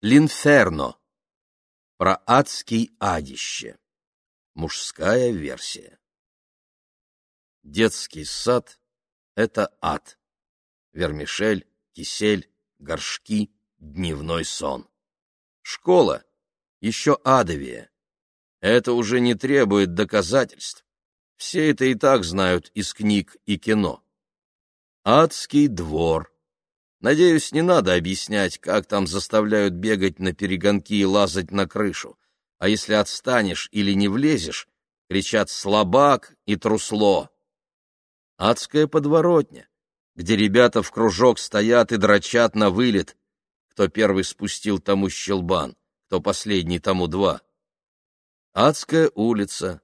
Линферно. Про адский адище. Мужская версия. Детский сад — это ад. Вермишель, кисель, горшки, дневной сон. Школа — еще адовее. Это уже не требует доказательств. Все это и так знают из книг и кино. Адский двор. Надеюсь, не надо объяснять, как там заставляют бегать на перегонки и лазать на крышу. А если отстанешь или не влезешь, кричат «слабак» и «трусло». Адская подворотня, где ребята в кружок стоят и дрочат на вылет. Кто первый спустил тому щелбан, кто последний тому два. Адская улица,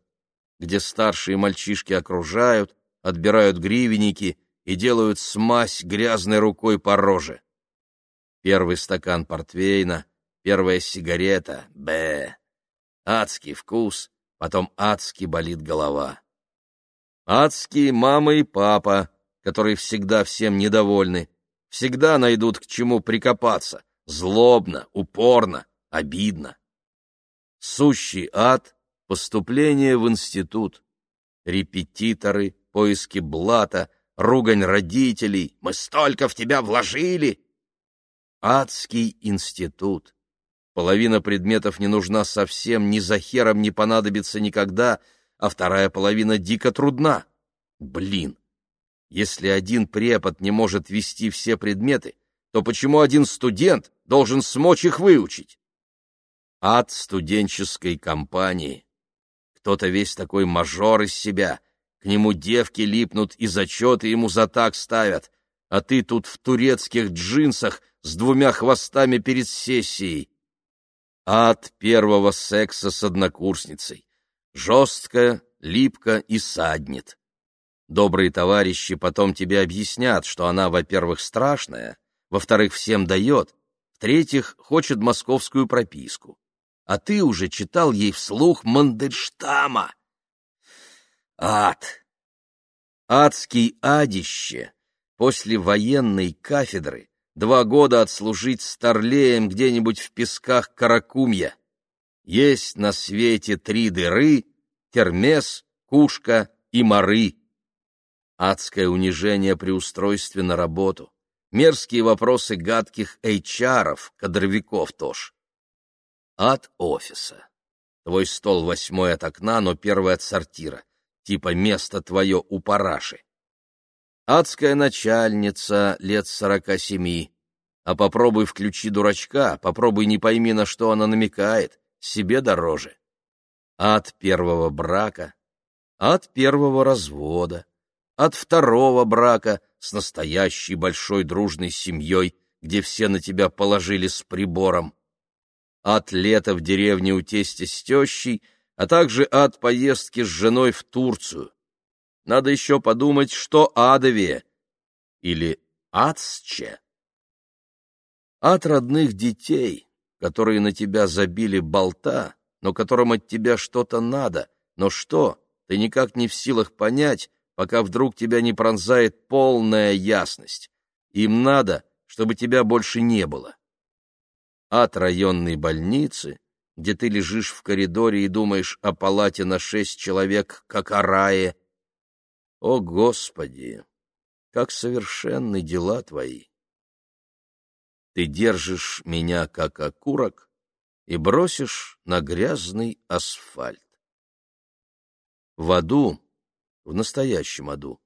где старшие мальчишки окружают, отбирают гривенники и делают смазь грязной рукой по роже. Первый стакан портвейна, первая сигарета, б. Адский вкус, потом адски болит голова. Адские мама и папа, которые всегда всем недовольны, всегда найдут к чему прикопаться, злобно, упорно, обидно. Сущий ад — поступление в институт, репетиторы, поиски блата, ругань родителей, мы столько в тебя вложили. Адский институт. Половина предметов не нужна совсем, ни за хером не понадобится никогда, а вторая половина дико трудна. Блин, если один препод не может вести все предметы, то почему один студент должен смочь их выучить? Ад студенческой компании. Кто-то весь такой мажор из себя, к нему девки липнут и зачеты ему за так ставят, а ты тут в турецких джинсах с двумя хвостами перед сессией. Ад первого секса с однокурсницей. Жестко, липко и саднет. Добрые товарищи потом тебе объяснят, что она, во-первых, страшная, во-вторых, всем дает, в-третьих, хочет московскую прописку. А ты уже читал ей вслух Мандельштама. Ад! Адский адище! После военной кафедры два года отслужить старлеем где-нибудь в песках Каракумья. Есть на свете три дыры — Термес, Кушка и Мары адское унижение при устройстве на работу, мерзкие вопросы гадких эйчаров, кадровиков тоже. Ад офиса. Твой стол восьмой от окна, но первый от сортира. Типа место твое у параши. Адская начальница лет сорока семи. А попробуй включи дурачка, попробуй не пойми, на что она намекает, себе дороже. Ад первого брака, ад первого развода, от второго брака с настоящей большой дружной семьей, где все на тебя положили с прибором, от лета в деревне у тестя с тещей, а также от поездки с женой в Турцию. Надо еще подумать, что адовее или адсче. От родных детей, которые на тебя забили болта, но которым от тебя что-то надо, но что, ты никак не в силах понять, пока вдруг тебя не пронзает полная ясность. Им надо, чтобы тебя больше не было. От районной больницы, где ты лежишь в коридоре и думаешь о палате на шесть человек, как о рае. О, Господи, как совершенны дела твои! Ты держишь меня, как окурок, и бросишь на грязный асфальт. В аду в настоящем аду,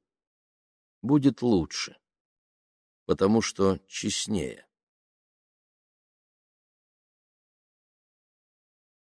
будет лучше, потому что честнее.